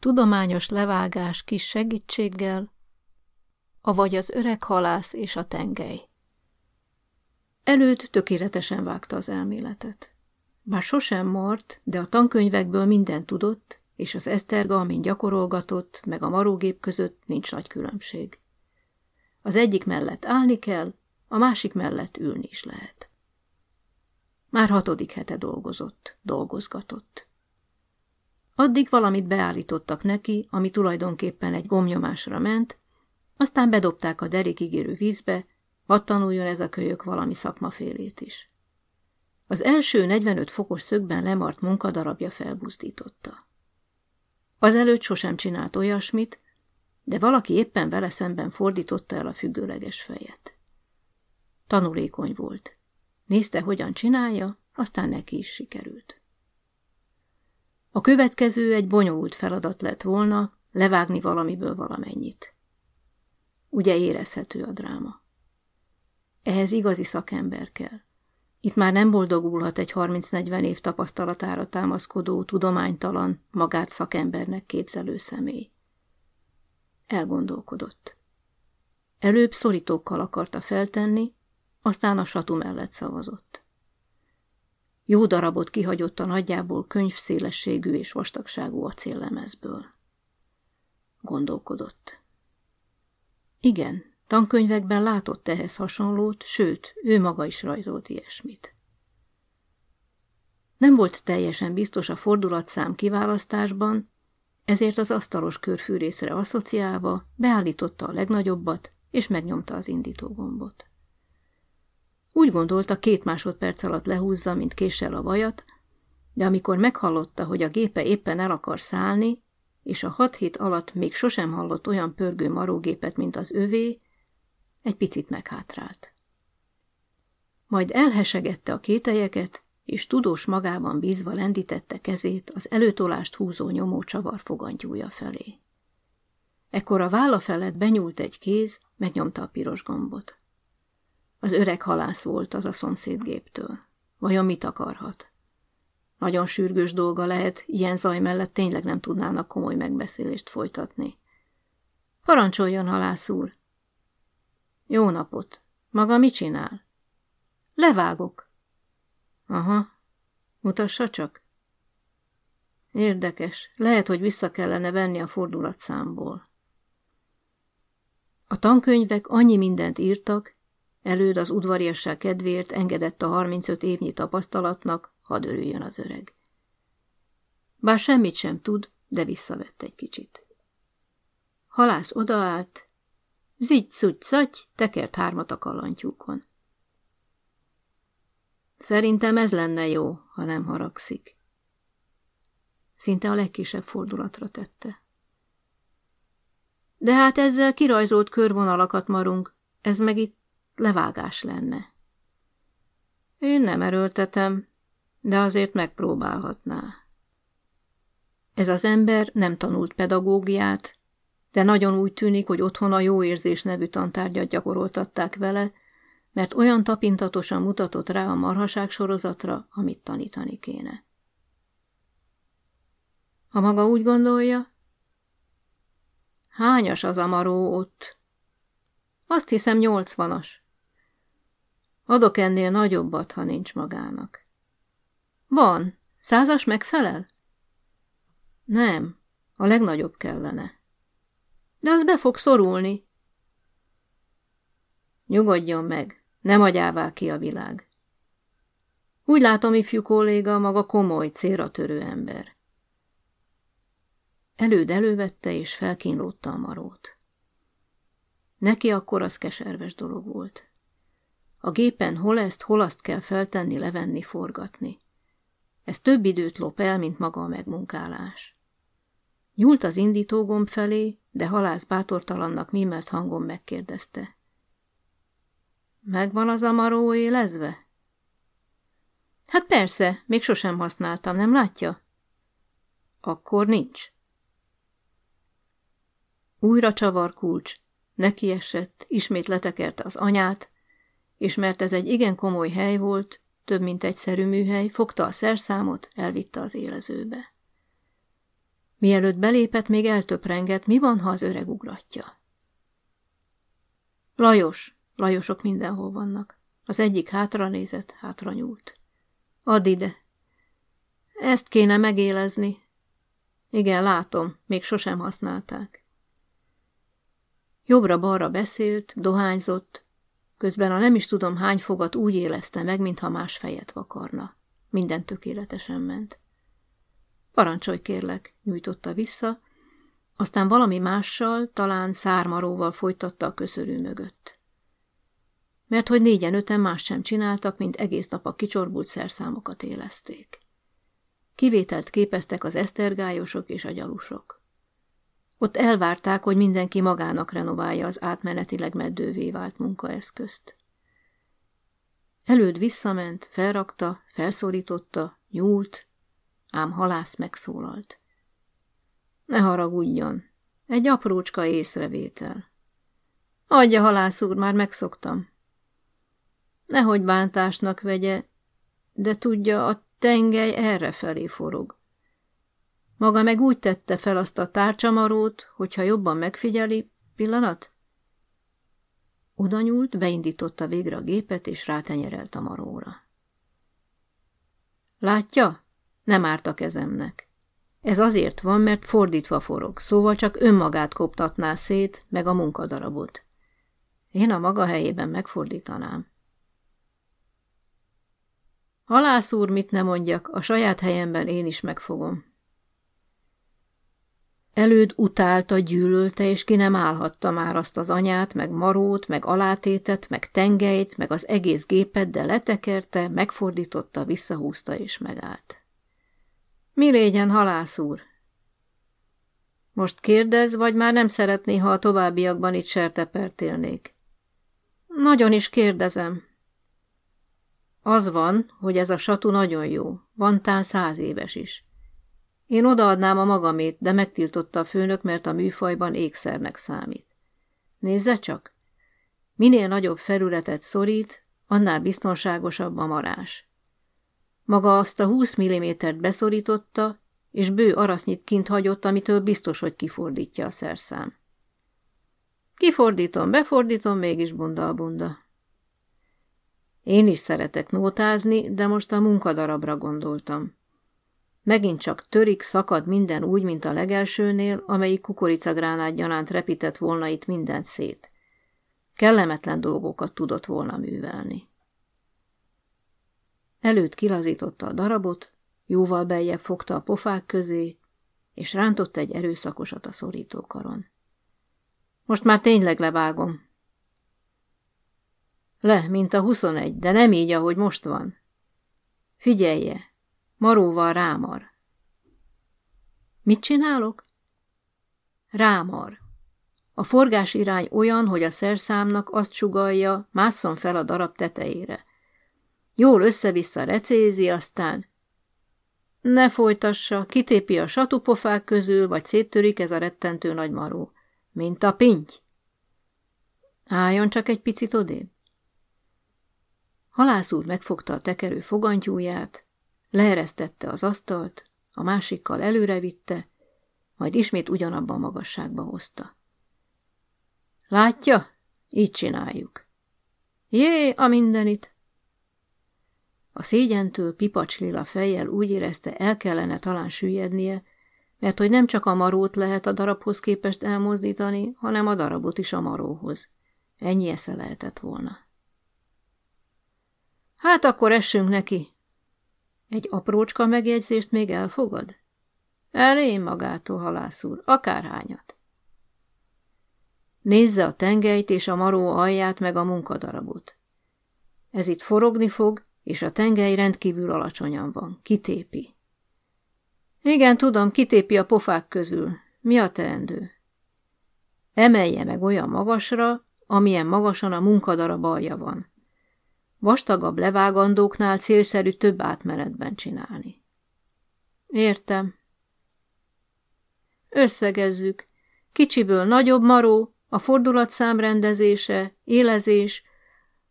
tudományos levágás kis segítséggel, avagy az öreg halász és a tengely. Előtt tökéletesen vágta az elméletet. Bár sosem mart, de a tankönyvekből mindent tudott, és az Eszterga, amin gyakorolgatott, meg a marógép között nincs nagy különbség. Az egyik mellett állni kell, a másik mellett ülni is lehet. Már hatodik hete dolgozott, dolgozgatott. Addig valamit beállítottak neki, ami tulajdonképpen egy gomnyomásra ment, aztán bedobták a derékig érő vízbe, hadd tanuljon ez a kölyök valami szakmafélét is. Az első 45 fokos szögben lemart munkadarabja felbuzdította. Azelőtt sosem csinált olyasmit, de valaki éppen vele szemben fordította el a függőleges fejet. Tanulékony volt. Nézte, hogyan csinálja, aztán neki is sikerült. A következő egy bonyolult feladat lett volna, levágni valamiből valamennyit. Ugye érezhető a dráma. Ehhez igazi szakember kell. Itt már nem boldogulhat egy 30-40 év tapasztalatára támaszkodó, tudománytalan, magát szakembernek képzelő személy. Elgondolkodott. Előbb szorítókkal akarta feltenni, aztán a satu mellett szavazott. Jó darabot kihagyott a nagyjából könyvszélességű és vastagságú acéllemezből. Gondolkodott. Igen, tankönyvekben látott ehhez hasonlót, sőt, ő maga is rajzolt ilyesmit. Nem volt teljesen biztos a fordulatszám kiválasztásban, ezért az asztalos körfűrészre asszociálva beállította a legnagyobbat, és megnyomta az indítógombot. Úgy gondolta, két másodperc alatt lehúzza, mint késsel a vajat, de amikor meghallotta, hogy a gépe éppen el akar szállni, és a hat hét alatt még sosem hallott olyan pörgő marógépet, mint az övé, egy picit meghátrált. Majd elhesegette a kételyeket, és tudós magában bízva lendítette kezét az előtolást húzó nyomó csavar fogantyúja felé. Ekkor a válla felett benyúlt egy kéz, megnyomta a piros gombot. Az öreg halász volt az a szomszédgéptől. Vajon mit akarhat? Nagyon sürgős dolga lehet, ilyen zaj mellett tényleg nem tudnának komoly megbeszélést folytatni. Parancsoljon, halász úr! Jó napot! Maga mit csinál? Levágok. Aha, mutassa csak. Érdekes, lehet, hogy vissza kellene venni a fordulatszámból. A tankönyvek annyi mindent írtak, Előd az udvariasság kedvéért engedett a 35 évnyi tapasztalatnak, hadd örüljön az öreg. Bár semmit sem tud, de visszavett egy kicsit. Halász odaállt, zigy szugy szaty, tekert hármat a kalantyúkon. Szerintem ez lenne jó, ha nem haragszik. Szinte a legkisebb fordulatra tette. De hát ezzel kirajzolt körvonalakat marunk, ez meg itt levágás lenne. Én nem erőltetem, de azért megpróbálhatná. Ez az ember nem tanult pedagógiát, de nagyon úgy tűnik, hogy otthon a jó érzés nevű tantárgyat gyakoroltatták vele, mert olyan tapintatosan mutatott rá a marhaság sorozatra, amit tanítani kéne. Ha maga úgy gondolja, hányas az amaró ott? Azt hiszem nyolcvanas. Adok ennél nagyobbat, ha nincs magának. Van. Százas megfelel? Nem. A legnagyobb kellene. De az be fog szorulni. Nyugodjon meg, nem agyává ki a világ. Úgy látom, ifjú kolléga, maga komoly, célra törő ember. Előd elővette és felkínlódta a marót. Neki akkor az keserves dolog volt. A gépen hol ezt, hol azt kell feltenni, levenni, forgatni. Ez több időt lop el, mint maga a megmunkálás. Nyúlt az indítógomb felé, de halász bátortalannak mímelt hangon megkérdezte. Megvan az amaró élezve? Hát persze, még sosem használtam, nem látja? Akkor nincs. Újra csavar kulcs, neki esett, ismét letekerte az anyát, és mert ez egy igen komoly hely volt, több mint egyszerű műhely, fogta a szerszámot, elvitte az élezőbe. Mielőtt belépett, még eltöprengett, mi van, ha az öreg ugratja. Lajos, Lajosok mindenhol vannak. Az egyik hátra nézett, hátra nyúlt. Add ide. Ezt kéne megélezni. Igen, látom, még sosem használták. Jobbra-balra beszélt, dohányzott, közben a nem is tudom hány fogat úgy élezte meg, mintha más fejet vakarna. Minden tökéletesen ment. Parancsolj kérlek, nyújtotta vissza, aztán valami mással, talán szármaróval folytatta a köszörű mögött. Mert hogy négyen-öten más sem csináltak, mint egész nap a kicsorbult szerszámokat élezték. Kivételt képeztek az esztergályosok és a gyalusok. Ott elvárták, hogy mindenki magának renoválja az átmenetileg meddővé vált munkaeszközt. Előd visszament, felrakta, felszorította, nyúlt, ám halász megszólalt. Ne haragudjon, egy aprócska észrevétel. Adja, halász úr, már megszoktam. Nehogy bántásnak vegye, de tudja, a tengely erre felé forog. Maga meg úgy tette fel azt a tárcsamarót, hogyha jobban megfigyeli, pillanat? Oda nyúlt, beindította végre a gépet, és rátenyerelt a maróra. Látja? Nem árt a kezemnek. Ez azért van, mert fordítva forog, szóval csak önmagát koptatná szét, meg a munkadarabot. Én a maga helyében megfordítanám. Halász úr, mit ne mondjak, a saját helyemben én is megfogom. Előd utálta, gyűlölte, és ki nem állhatta már azt az anyát, meg marót, meg alátétet, meg tengelyt, meg az egész gépet, de letekerte, megfordította, visszahúzta és megállt. Mi légyen, halász úr? Most kérdez, vagy már nem szeretné, ha a továbbiakban itt sertepert élnék? Nagyon is kérdezem. Az van, hogy ez a satu nagyon jó, van tán száz éves is. Én odaadnám a magamét, de megtiltotta a főnök, mert a műfajban ékszernek számít. Nézze csak! Minél nagyobb felületet szorít, annál biztonságosabb a marás. Maga azt a 20 mm-t beszorította, és bő arasznyit kint hagyott, amitől biztos, hogy kifordítja a szerszám. Kifordítom, befordítom, mégis bunda a bunda. Én is szeretek nótázni, de most a munkadarabra gondoltam. Megint csak törik, szakad minden úgy, mint a legelsőnél, amelyik kukoricagránát gyanánt repített volna itt mindent szét. Kellemetlen dolgokat tudott volna művelni. Előtt kilazította a darabot, jóval beljebb fogta a pofák közé, és rántott egy erőszakosat a szorítókaron. Most már tényleg levágom. Le, mint a huszonegy, de nem így, ahogy most van. Figyelje, maróval rámar. Mit csinálok? Rámar. A forgás irány olyan, hogy a szerszámnak azt sugalja, másszon fel a darab tetejére. Jól össze-vissza recézi, aztán ne folytassa, kitépi a satupofák közül, vagy széttörik ez a rettentő nagy maró. Mint a pinty. Álljon csak egy picit odébb. Halász úr megfogta a tekerő fogantyúját, leeresztette az asztalt, a másikkal előrevitte, majd ismét ugyanabban a magasságba hozta. Látja? Így csináljuk. Jé, a mindenit! A szégyentől pipacslila fejjel úgy érezte, el kellene talán süllyednie, mert hogy nem csak a marót lehet a darabhoz képest elmozdítani, hanem a darabot is a maróhoz. Ennyi esze lehetett volna. Hát akkor essünk neki. Egy aprócska megjegyzést még elfogad? Elén magától, halász úr, akárhányat. Nézze a tengelyt és a maró alját meg a munkadarabot. Ez itt forogni fog, és a tengely rendkívül alacsonyan van, kitépi. Igen, tudom, kitépi a pofák közül. Mi a teendő? Emelje meg olyan magasra, amilyen magasan a munkadarab alja van. Vastagabb levágandóknál célszerű több átmenetben csinálni. Értem. Összegezzük. Kicsiből nagyobb maró, a fordulatszám rendezése, élezés,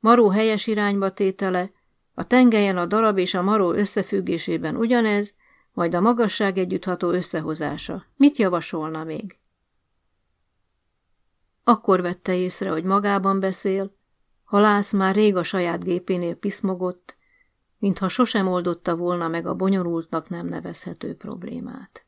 maró helyes irányba tétele, a tengelyen a darab és a maró összefüggésében ugyanez, majd a magasság együttható összehozása. Mit javasolna még? Akkor vette észre, hogy magában beszél, halász már rég a saját gépénél piszmogott, mintha sosem oldotta volna meg a bonyolultnak nem nevezhető problémát.